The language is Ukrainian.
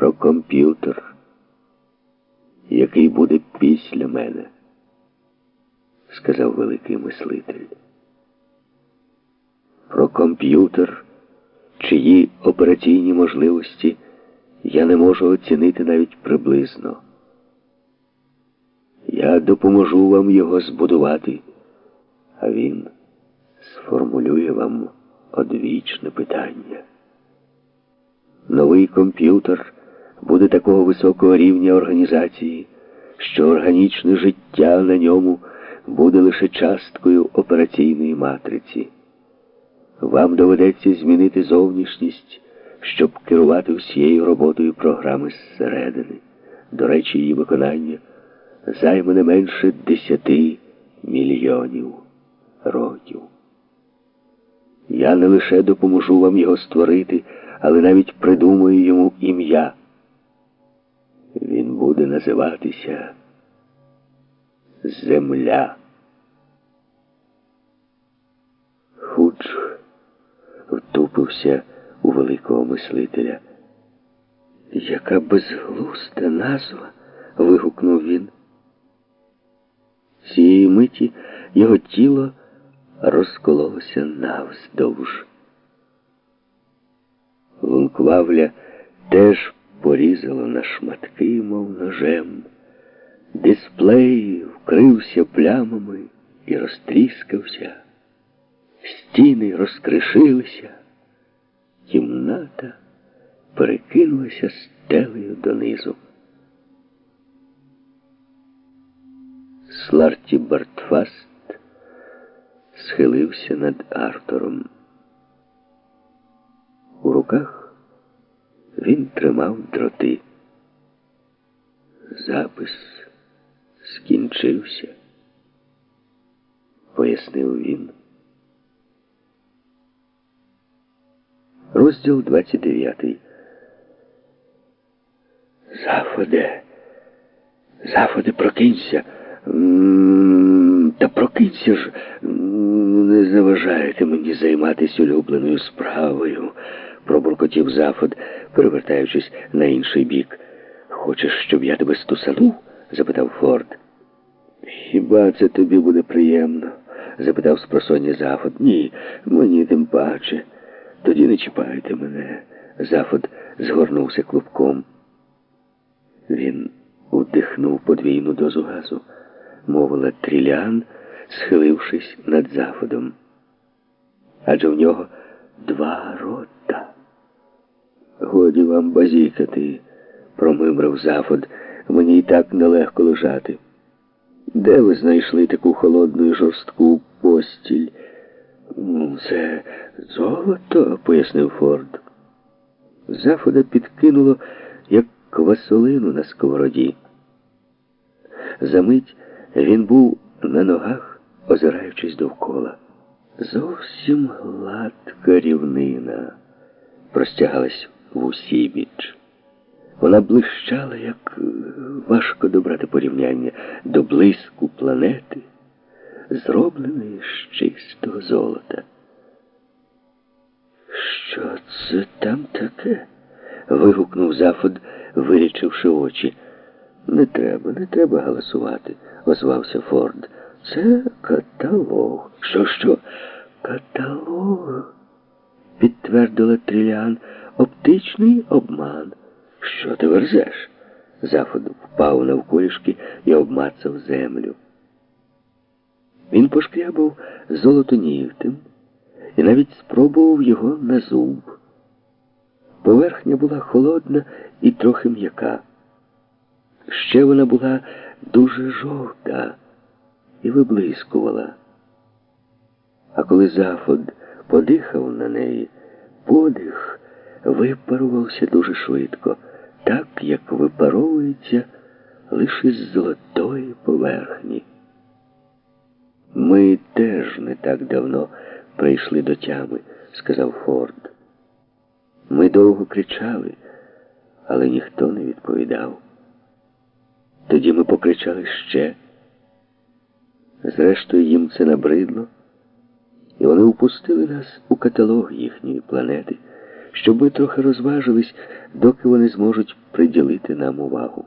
про комп'ютер, який буде після мене, сказав великий мислитель. Про комп'ютер, чиї операційні можливості я не можу оцінити навіть приблизно. Я допоможу вам його збудувати, а він сформулює вам одвічне питання. Новий комп'ютер буде такого високого рівня організації, що органічне життя на ньому буде лише часткою операційної матриці. Вам доведеться змінити зовнішність, щоб керувати всією роботою програми зсередини. До речі, її виконання займе не менше десяти мільйонів років. Я не лише допоможу вам його створити, але навіть придумаю йому ім'я. Він буде називатися Земля. Худж втупився у великого мислителя. Яка безглузда назва? вигукнув він. Цієї миті його тіло розкололося навздовж. Лунквавля теж порізало на шматки, мов ножем. Дисплей вкрився плямами і розтріскався. Стіни розкришилися, кімната перекинулася стелею донизу. Сларті Бартфаст схилився над Артуром. У руках він тримав дроти. Запис скінчився, пояснив він. Розділ 29. Заходе, заходе, прокинься. Та прокинься ж, не заважайте мені займатися улюбленою справою, пробуркотів Зафод, перевертаючись на інший бік. Хочеш, щоб я тебе стусанув? запитав Форд. Хіба це тобі буде приємно? запитав спросоння Зафод. Ні, мені тим паче. Тоді не чіпайте мене. Зафод згорнувся клубком. Він вдихнув подвійну дозу газу, мовила Трілян, схилившись над заходом. Адже в нього два рота. Годі вам базікати, промимрив Зафод. Мені і так нелегко лежати. Де ви знайшли таку холодну і жорстку постіль? Це золото, пояснив Форд. Зафода підкинуло, як квасолину на сковороді. Замить він був на ногах, озираючись довкола. Зовсім гладка рівнина простягалась в усі біч. Вона блищала, як е, важко добрати порівняння до блиску планети, зробленої з чистого золота. Що це там таке? вигукнув Зафод, вирічивши очі. Не треба, не треба галасувати, озвався Форд. Це каталог. Що, що? Каталог, підтвердила Трілян. Оптичний обман. Що ти верзеш? Зафод впав навколішки і обмацав землю. Він пошкрябав золото нігтем і навіть спробував його на зуб. Поверхня була холодна і трохи м'яка. Ще вона була дуже жовта і виблискувала. А коли Зафод подихав на неї, подих випарувався дуже швидко, так, як випаровується лише з золотої поверхні. Ми теж не так давно прийшли до тями, сказав Форд. Ми довго кричали, але ніхто не відповідав. Тоді ми покричали ще. Зрештою, їм це набридло, і вони впустили нас у каталог їхньої планети, щоб ми трохи розважились, доки вони зможуть приділити нам увагу.